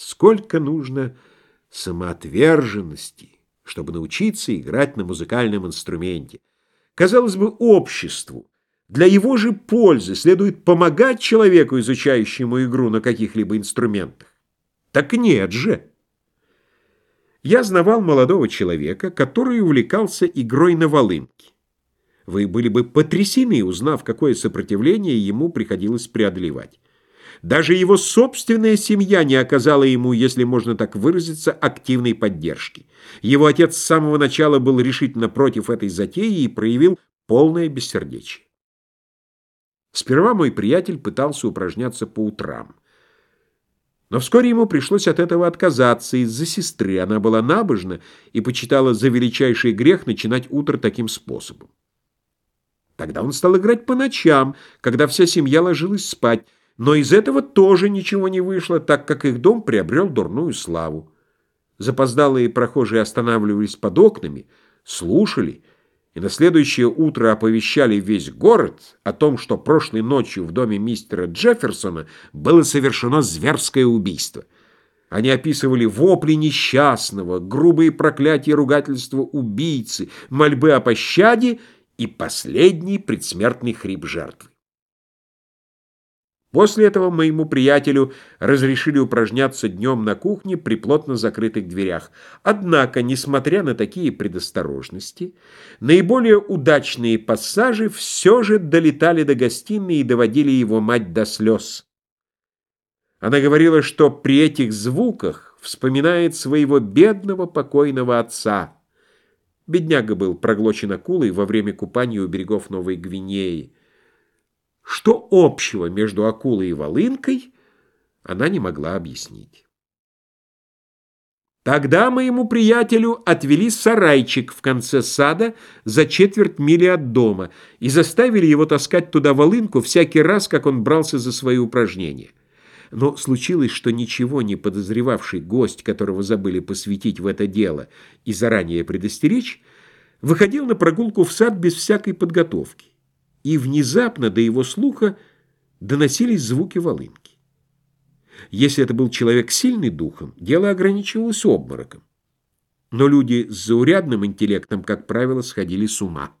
Сколько нужно самоотверженности, чтобы научиться играть на музыкальном инструменте. Казалось бы, обществу, для его же пользы следует помогать человеку, изучающему игру на каких-либо инструментах. Так нет же. Я знавал молодого человека, который увлекался игрой на волынке. Вы были бы потрясены, узнав, какое сопротивление ему приходилось преодолевать. Даже его собственная семья не оказала ему, если можно так выразиться, активной поддержки. Его отец с самого начала был решительно против этой затеи и проявил полное бессердечие. Сперва мой приятель пытался упражняться по утрам. Но вскоре ему пришлось от этого отказаться из-за сестры. Она была набожна и почитала за величайший грех начинать утро таким способом. Тогда он стал играть по ночам, когда вся семья ложилась спать, но из этого тоже ничего не вышло, так как их дом приобрел дурную славу. Запоздалые прохожие останавливались под окнами, слушали, и на следующее утро оповещали весь город о том, что прошлой ночью в доме мистера Джефферсона было совершено зверское убийство. Они описывали вопли несчастного, грубые проклятия ругательства убийцы, мольбы о пощаде и последний предсмертный хрип жертвы. После этого моему приятелю разрешили упражняться днем на кухне при плотно закрытых дверях. Однако, несмотря на такие предосторожности, наиболее удачные пассажи все же долетали до гостиной и доводили его мать до слез. Она говорила, что при этих звуках вспоминает своего бедного покойного отца. Бедняга был проглочен акулой во время купания у берегов Новой Гвинеи. Что общего между акулой и волынкой, она не могла объяснить. Тогда моему приятелю отвели сарайчик в конце сада за четверть мили от дома и заставили его таскать туда волынку всякий раз, как он брался за свои упражнения. Но случилось, что ничего не подозревавший гость, которого забыли посвятить в это дело и заранее предостеречь, выходил на прогулку в сад без всякой подготовки и внезапно до его слуха доносились звуки волынки. Если это был человек сильный духом, дело ограничивалось обмороком. Но люди с заурядным интеллектом, как правило, сходили с ума.